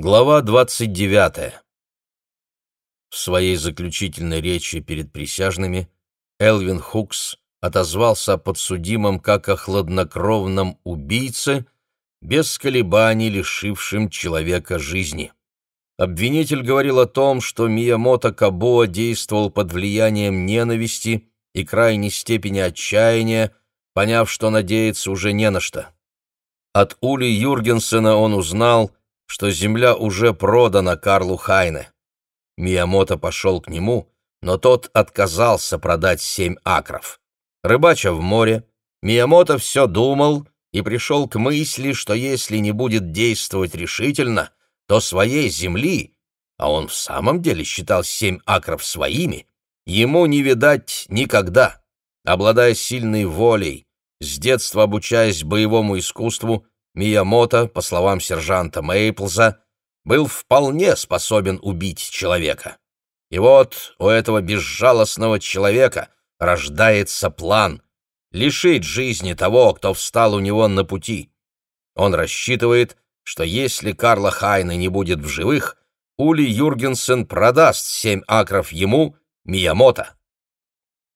Глава 29. В своей заключительной речи перед присяжными Элвин Хукс отозвался о подсудимом как о хладнокровном убийце, без колебаний лишившем человека жизни. Обвинитель говорил о том, что Миямото Кабоа действовал под влиянием ненависти и крайней степени отчаяния, поняв, что надеяться уже не на что. От Ули Юргенсена он узнал, что земля уже продана Карлу Хайне. Миямото пошел к нему, но тот отказался продать семь акров. Рыбача в море, Миямото все думал и пришел к мысли, что если не будет действовать решительно, то своей земли, а он в самом деле считал семь акров своими, ему не видать никогда. Обладая сильной волей, с детства обучаясь боевому искусству, Миямото, по словам сержанта Мейплза, был вполне способен убить человека. И вот у этого безжалостного человека рождается план — лишить жизни того, кто встал у него на пути. Он рассчитывает, что если Карла Хайна не будет в живых, Ули Юргенсен продаст семь акров ему, Миямото.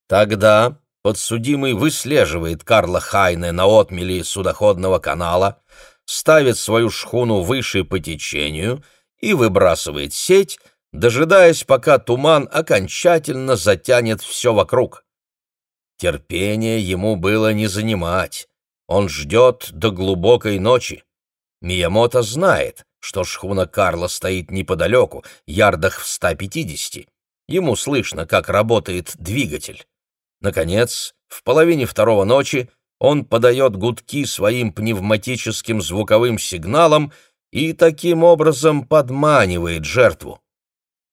Тогда подсудимый выслеживает Карла Хайне на отмели судоходного канала, ставит свою шхуну выше по течению и выбрасывает сеть, дожидаясь, пока туман окончательно затянет все вокруг. Терпение ему было не занимать. Он ждет до глубокой ночи. Миямото знает, что шхуна Карла стоит неподалеку, ярдах в 150. Ему слышно, как работает двигатель. Наконец, в половине второго ночи он подает гудки своим пневматическим звуковым сигналом и таким образом подманивает жертву.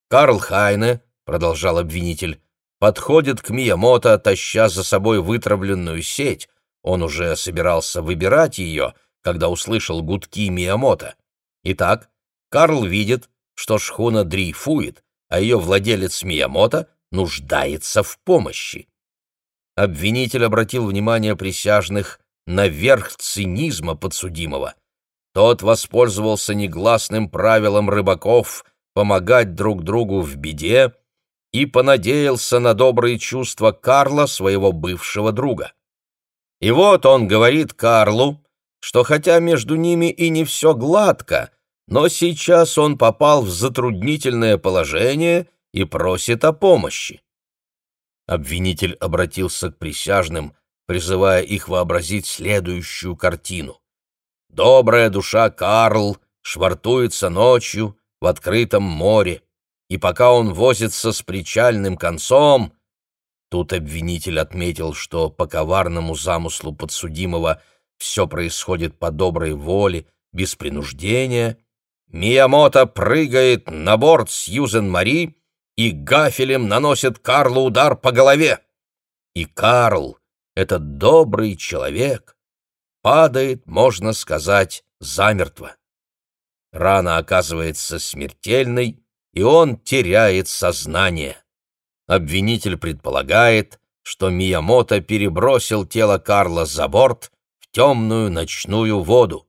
Карл Хайне, продолжал обвинитель, подходит к Миямото, таща за собой вытравленную сеть. Он уже собирался выбирать ее, когда услышал гудки Миямото. Итак, Карл видит, что шхуна дрейфует, а ее владелец Миямото нуждается в помощи обвинитель обратил внимание присяжных на верх цинизма подсудимого. Тот воспользовался негласным правилом рыбаков помогать друг другу в беде и понадеялся на добрые чувства Карла, своего бывшего друга. И вот он говорит Карлу, что хотя между ними и не все гладко, но сейчас он попал в затруднительное положение и просит о помощи. Обвинитель обратился к присяжным, призывая их вообразить следующую картину. «Добрая душа Карл швартуется ночью в открытом море, и пока он возится с причальным концом...» Тут обвинитель отметил, что по коварному замыслу подсудимого все происходит по доброй воле, без принуждения. Миямото прыгает на борт Сьюзен Мари и гафелем наносит Карлу удар по голове. И Карл, этот добрый человек, падает, можно сказать, замертво. Рана оказывается смертельной, и он теряет сознание. Обвинитель предполагает, что Миямото перебросил тело Карла за борт в темную ночную воду.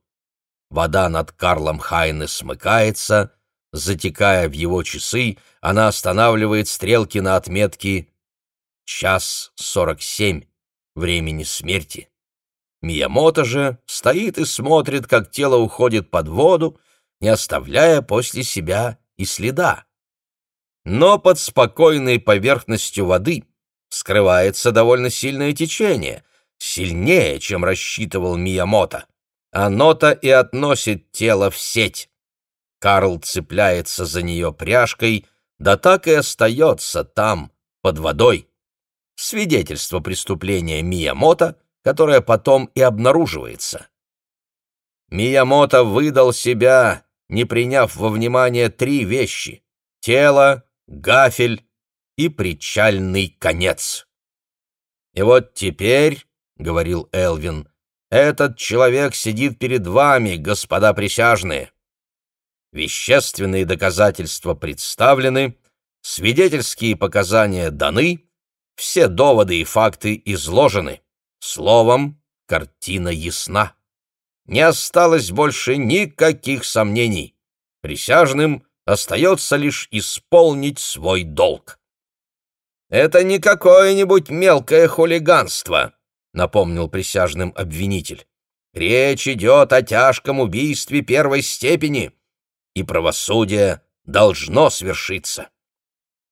Вода над Карлом Хайне смыкается, Затекая в его часы, она останавливает стрелки на отметке «час сорок семь» времени смерти. Миямото же стоит и смотрит, как тело уходит под воду, не оставляя после себя и следа. Но под спокойной поверхностью воды скрывается довольно сильное течение, сильнее, чем рассчитывал Миямото. Оно-то и относит тело в сеть. Карл цепляется за нее пряжкой, да так и остается там, под водой. Свидетельство преступления Миямото, которое потом и обнаруживается. Миямото выдал себя, не приняв во внимание три вещи — тело, гафель и причальный конец. «И вот теперь, — говорил Элвин, — этот человек сидит перед вами, господа присяжные. Вещественные доказательства представлены, свидетельские показания даны, все доводы и факты изложены. Словом, картина ясна. Не осталось больше никаких сомнений. Присяжным остается лишь исполнить свой долг. «Это не какое-нибудь мелкое хулиганство», — напомнил присяжным обвинитель. «Речь идет о тяжком убийстве первой степени, и правосудие должно свершиться.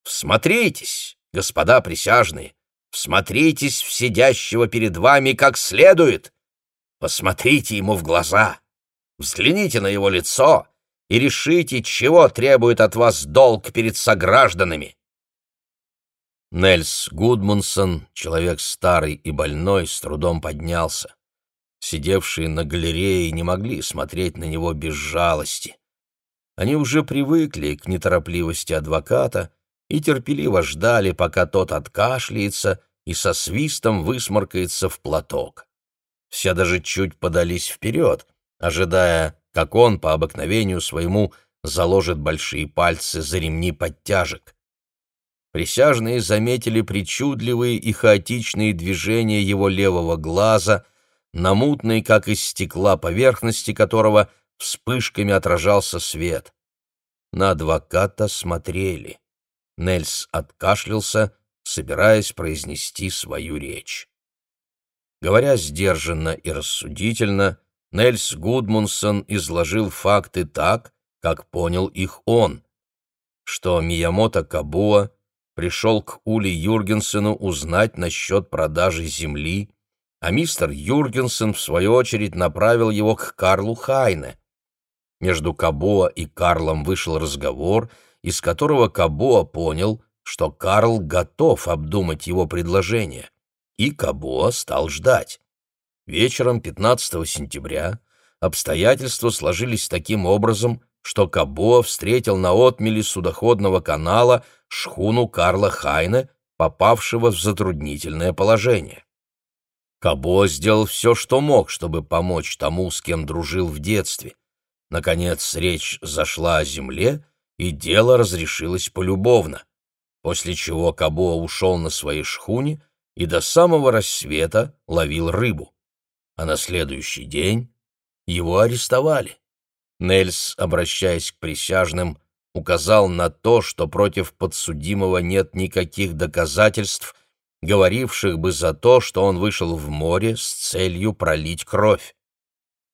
Всмотритесь, господа присяжные, всмотритесь в сидящего перед вами как следует. Посмотрите ему в глаза, взгляните на его лицо и решите, чего требует от вас долг перед согражданами. Нельс Гудмунсон, человек старый и больной, с трудом поднялся. Сидевшие на галерее не могли смотреть на него без жалости. Они уже привыкли к неторопливости адвоката и терпеливо ждали, пока тот откашляется и со свистом высморкается в платок. Все даже чуть подались вперед, ожидая, как он по обыкновению своему заложит большие пальцы за ремни подтяжек. Присяжные заметили причудливые и хаотичные движения его левого глаза, на мутной, как из стекла, поверхности которого вспышками отражался свет. На адвоката смотрели. Нельс откашлялся, собираясь произнести свою речь. Говоря сдержанно и рассудительно, Нельс Гудмунсон изложил факты так, как понял их он, что Миямото Кабуа пришел к Ули Юргенсену узнать насчет продажи земли, а мистер Юргенсен, в свою очередь, направил его к Карлу Хайне. Между Кабоа и Карлом вышел разговор, из которого Кабоа понял, что Карл готов обдумать его предложение, и Кабоа стал ждать. Вечером 15 сентября обстоятельства сложились таким образом, что Кабо встретил на отмеле судоходного канала шхуну Карла Хайне, попавшего в затруднительное положение. Кабо сделал все, что мог, чтобы помочь тому, с кем дружил в детстве. Наконец речь зашла о земле, и дело разрешилось полюбовно, после чего Кабо ушел на своей шхуне и до самого рассвета ловил рыбу. А на следующий день его арестовали. Нельс, обращаясь к присяжным, указал на то, что против подсудимого нет никаких доказательств, говоривших бы за то, что он вышел в море с целью пролить кровь.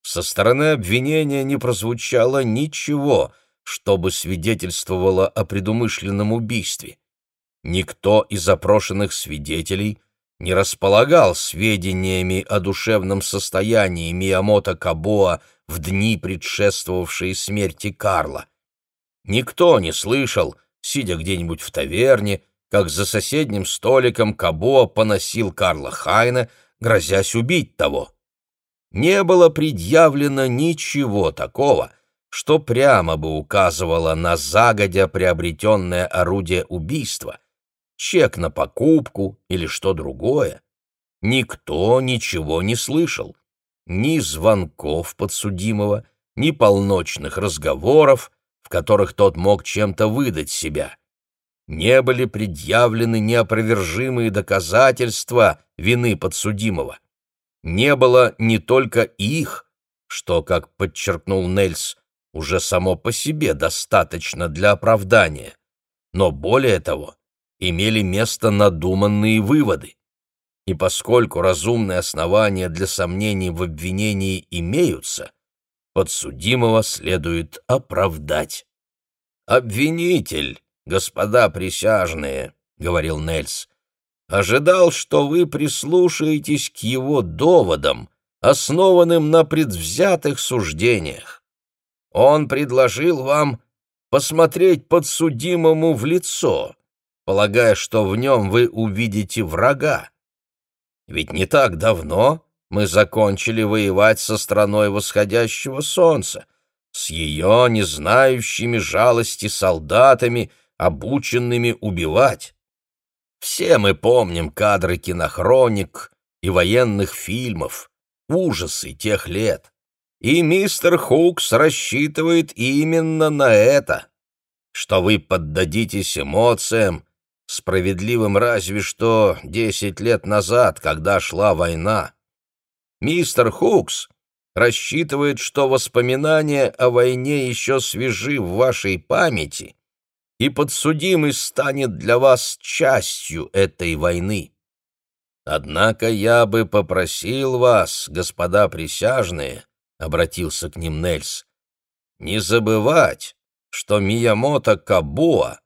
Со стороны обвинения не прозвучало ничего, чтобы свидетельствовало о предумышленном убийстве. Никто из опрошенных свидетелей не располагал сведениями о душевном состоянии Миямото Кабоа в дни, предшествовавшие смерти Карла. Никто не слышал, сидя где-нибудь в таверне, как за соседним столиком Кабоа поносил Карла Хайна, грозясь убить того. Не было предъявлено ничего такого, что прямо бы указывало на загодя приобретенное орудие убийства, чек на покупку или что другое. Никто ничего не слышал. Ни звонков подсудимого, ни полночных разговоров, в которых тот мог чем-то выдать себя. Не были предъявлены неопровержимые доказательства вины подсудимого. Не было не только их, что, как подчеркнул Нельс, уже само по себе достаточно для оправдания, но более того, имели место надуманные выводы. И поскольку разумные основания для сомнений в обвинении имеются, подсудимого следует оправдать. «Обвинитель, господа присяжные», — говорил Нельс, — «ожидал, что вы прислушаетесь к его доводам, основанным на предвзятых суждениях. Он предложил вам посмотреть подсудимому в лицо, полагая, что в нем вы увидите врага. Ведь не так давно мы закончили воевать со страной восходящего солнца, с ее незнающими жалости солдатами, обученными убивать. Все мы помним кадры кинохроник и военных фильмов, ужасы тех лет. И мистер Хукс рассчитывает именно на это, что вы поддадитесь эмоциям справедливым разве что десять лет назад, когда шла война. Мистер Хукс рассчитывает, что воспоминания о войне еще свежи в вашей памяти, и подсудимый станет для вас частью этой войны. Однако я бы попросил вас, господа присяжные, — обратился к ним Нельс, — не забывать, что Миямото Кабуа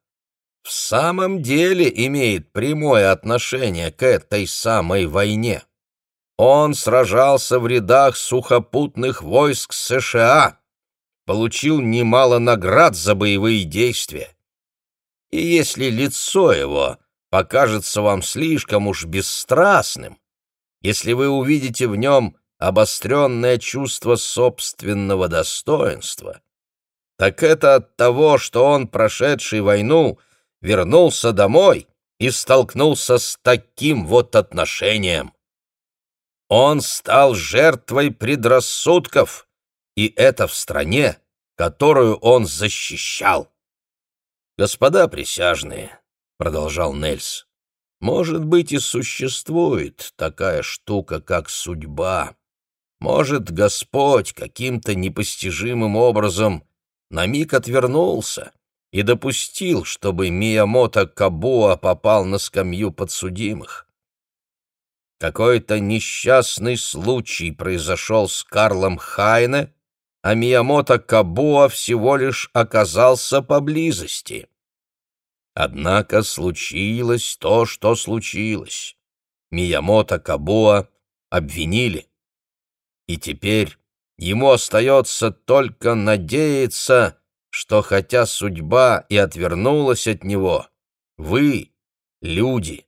в самом деле имеет прямое отношение к этой самой войне. Он сражался в рядах сухопутных войск США, получил немало наград за боевые действия. И если лицо его покажется вам слишком уж бесстрастным, если вы увидите в нем обостренное чувство собственного достоинства, так это от того, что он, прошедший войну, вернулся домой и столкнулся с таким вот отношением. Он стал жертвой предрассудков, и это в стране, которую он защищал. «Господа присяжные», — продолжал Нельс, — «может быть и существует такая штука, как судьба. Может, Господь каким-то непостижимым образом на миг отвернулся и допустил, чтобы Миямото Кабуа попал на скамью подсудимых. Какой-то несчастный случай произошел с Карлом Хайне, а Миямото Кабуа всего лишь оказался поблизости. Однако случилось то, что случилось. Миямото Кабуа обвинили. И теперь ему остается только надеяться, что хотя судьба и отвернулась от него, вы, люди,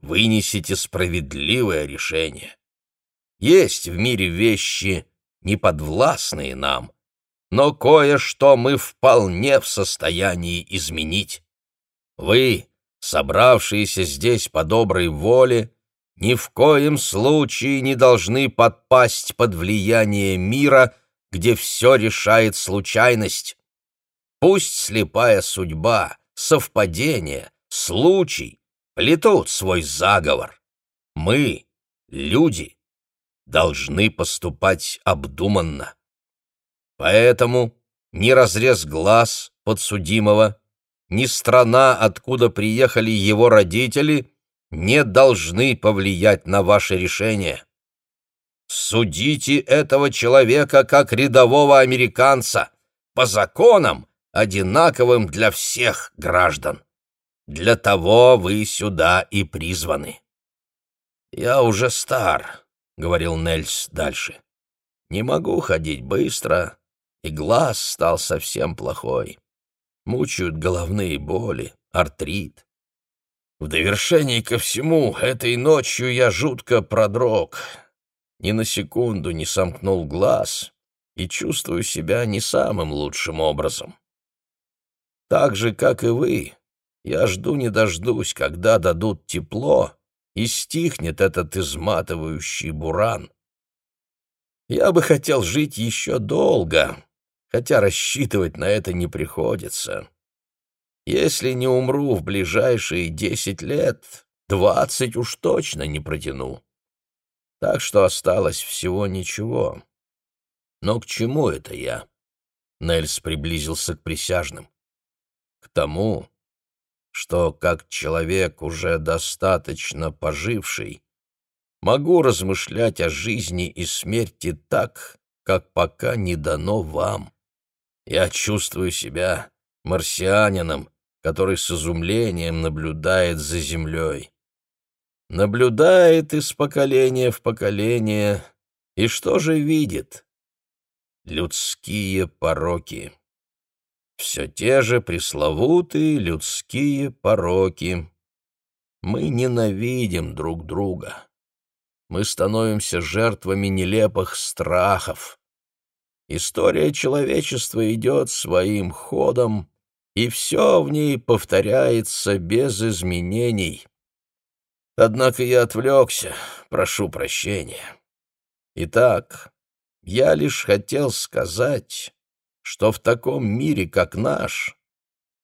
вынесете справедливое решение. Есть в мире вещи, неподвластные нам, но кое-что мы вполне в состоянии изменить. Вы, собравшиеся здесь по доброй воле, ни в коем случае не должны подпасть под влияние мира, где все решает случайность. Пусть слепая судьба, совпадение, случай плетут свой заговор. Мы, люди, должны поступать обдуманно. Поэтому ни разрез глаз подсудимого, ни страна, откуда приехали его родители, не должны повлиять на ваше решение. Судите этого человека как рядового американца, по законам, одинаковым для всех граждан. Для того вы сюда и призваны. Я уже стар, — говорил Нельс дальше. Не могу ходить быстро, и глаз стал совсем плохой. Мучают головные боли, артрит. В довершении ко всему, этой ночью я жутко продрог. Ни на секунду не сомкнул глаз и чувствую себя не самым лучшим образом. Так же, как и вы, я жду не дождусь, когда дадут тепло, и стихнет этот изматывающий буран. Я бы хотел жить еще долго, хотя рассчитывать на это не приходится. Если не умру в ближайшие десять лет, двадцать уж точно не протяну. Так что осталось всего ничего. Но к чему это я? Нельс приблизился к присяжным. К тому, что, как человек, уже достаточно поживший, могу размышлять о жизни и смерти так, как пока не дано вам. Я чувствую себя марсианином, который с изумлением наблюдает за землей. Наблюдает из поколения в поколение, и что же видит? Людские пороки все те же пресловутые людские пороки. Мы ненавидим друг друга. Мы становимся жертвами нелепых страхов. История человечества идет своим ходом, и все в ней повторяется без изменений. Однако я отвлекся, прошу прощения. Итак, я лишь хотел сказать, что в таком мире, как наш,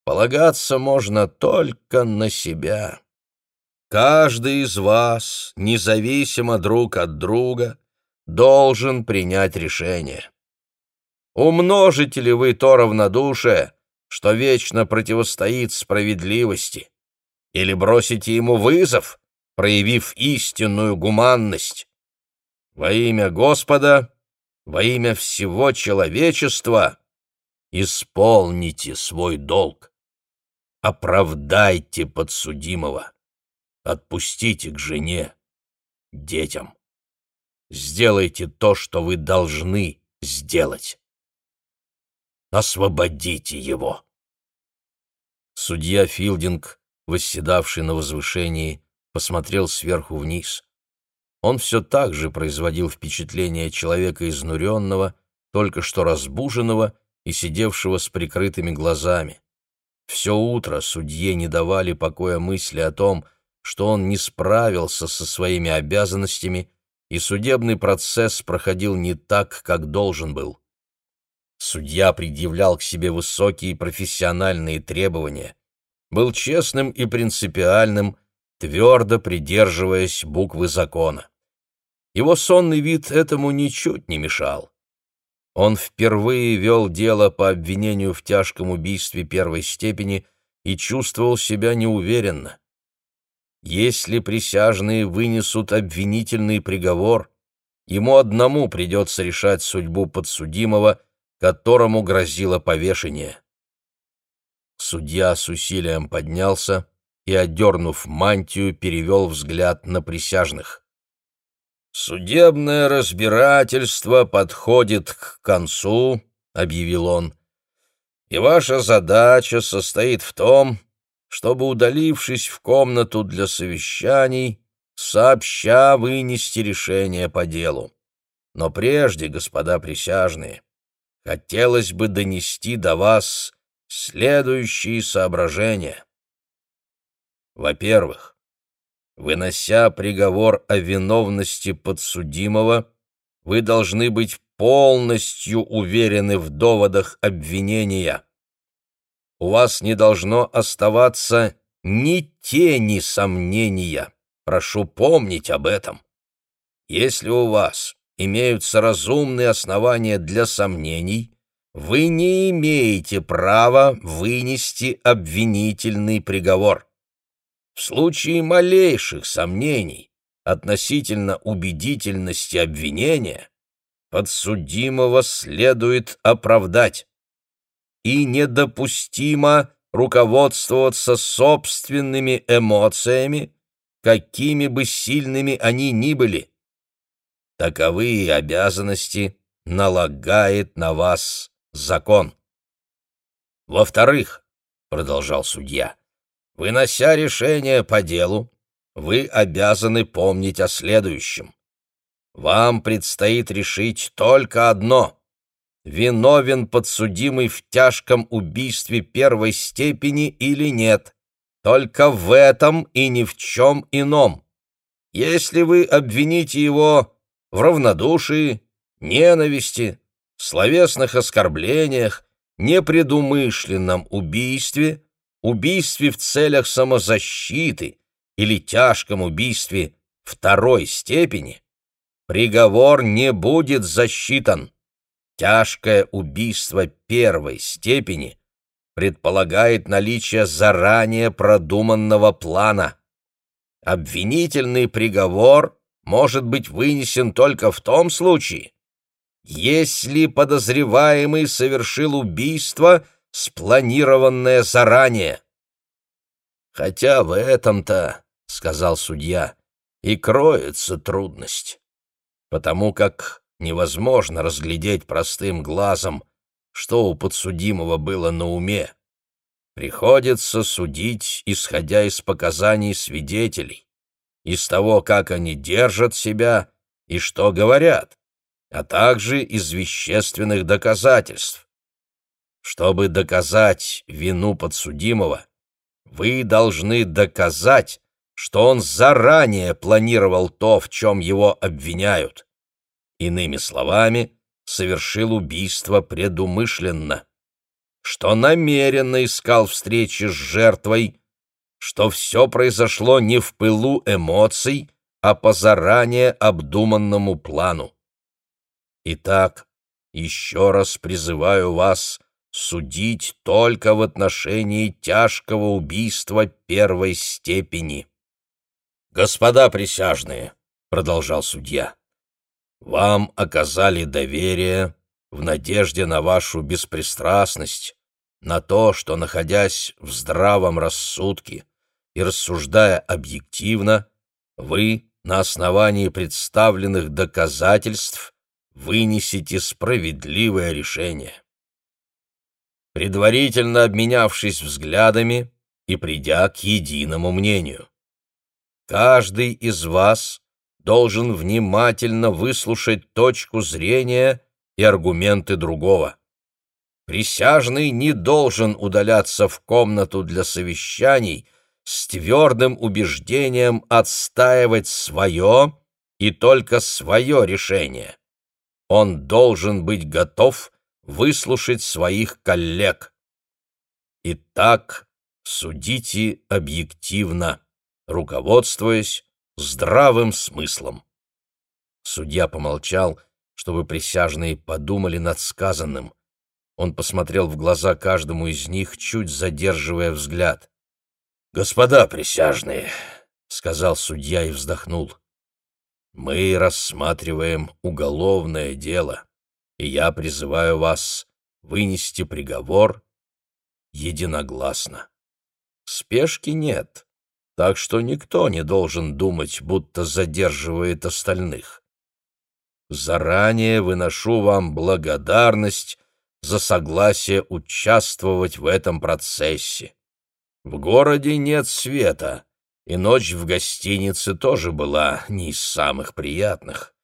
полагаться можно только на себя. Каждый из вас, независимо друг от друга, должен принять решение. Умножите ли вы то равнодушие, что вечно противостоит справедливости, или бросите ему вызов, проявив истинную гуманность? Во имя Господа, во имя всего человечества исполните свой долг. Оправдайте подсудимого. Отпустите к жене, детям. Сделайте то, что вы должны сделать. Освободите его. Судья Филдинг, восседавший на возвышении, посмотрел сверху вниз. Он все так же производил впечатление человека изнуренного, только что разбуженного и сидевшего с прикрытыми глазами. Все утро судье не давали покоя мысли о том, что он не справился со своими обязанностями, и судебный процесс проходил не так, как должен был. Судья предъявлял к себе высокие профессиональные требования, был честным и принципиальным, твердо придерживаясь буквы закона. Его сонный вид этому ничуть не мешал. Он впервые вел дело по обвинению в тяжком убийстве первой степени и чувствовал себя неуверенно. Если присяжные вынесут обвинительный приговор, ему одному придется решать судьбу подсудимого, которому грозило повешение. Судья с усилием поднялся и, одернув мантию, перевел взгляд на присяжных. «Судебное разбирательство подходит к концу», — объявил он, — «и ваша задача состоит в том, чтобы, удалившись в комнату для совещаний, сообща вынести решение по делу. Но прежде, господа присяжные, хотелось бы донести до вас следующие соображения. Во-первых, Вынося приговор о виновности подсудимого, вы должны быть полностью уверены в доводах обвинения. У вас не должно оставаться ни тени сомнения. Прошу помнить об этом. Если у вас имеются разумные основания для сомнений, вы не имеете права вынести обвинительный приговор. В случае малейших сомнений относительно убедительности обвинения подсудимого следует оправдать. И недопустимо руководствоваться собственными эмоциями, какими бы сильными они ни были. Таковые обязанности налагает на вас закон. Во-вторых, — продолжал судья, Вынося решение по делу, вы обязаны помнить о следующем. Вам предстоит решить только одно — виновен подсудимый в тяжком убийстве первой степени или нет. Только в этом и ни в чем ином. Если вы обвините его в равнодушии, ненависти, словесных оскорблениях, непредумышленном убийстве — убийстве в целях самозащиты или тяжком убийстве второй степени, приговор не будет засчитан. Тяжкое убийство первой степени предполагает наличие заранее продуманного плана. Обвинительный приговор может быть вынесен только в том случае, если подозреваемый совершил убийство – спланированное заранее. Хотя в этом-то, — сказал судья, — и кроется трудность, потому как невозможно разглядеть простым глазом, что у подсудимого было на уме. Приходится судить, исходя из показаний свидетелей, из того, как они держат себя и что говорят, а также из вещественных доказательств. Чтобы доказать вину подсудимого, вы должны доказать, что он заранее планировал то, в чем его обвиняют. Иными словами, совершил убийство предумышленно, что намеренно искал встречи с жертвой, что все произошло не в пылу эмоций, а по заранее обдуманному плану. Итак, еще раз призываю вас судить только в отношении тяжкого убийства первой степени. «Господа присяжные», — продолжал судья, — «вам оказали доверие в надежде на вашу беспристрастность, на то, что, находясь в здравом рассудке и рассуждая объективно, вы на основании представленных доказательств вынесете справедливое решение. Предварительно обменявшись взглядами и придя к единому мнению. Каждый из вас должен внимательно выслушать точку зрения и аргументы другого. Присяжный не должен удаляться в комнату для совещаний с твердым убеждением отстаивать свое и только свое решение. Он должен быть готов выслушать своих коллег. Итак, судите объективно, руководствуясь здравым смыслом. Судья помолчал, чтобы присяжные подумали над сказанным. Он посмотрел в глаза каждому из них, чуть задерживая взгляд. «Господа присяжные», — сказал судья и вздохнул, мы рассматриваем уголовное дело, и я призываю вас вынести приговор единогласно. Спешки нет, так что никто не должен думать, будто задерживает остальных. Заранее выношу вам благодарность за согласие участвовать в этом процессе. В городе нет света, и ночь в гостинице тоже была не из самых приятных.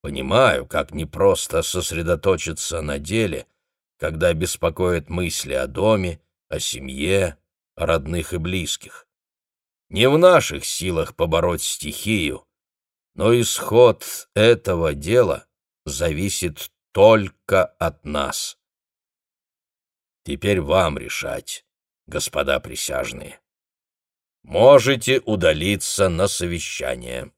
Понимаю, как непросто сосредоточиться на деле, когда беспокоят мысли о доме, о семье, о родных и близких. Не в наших силах побороть стихию, но исход этого дела зависит только от нас. Теперь вам решать, господа присяжные можете удалиться на совещание.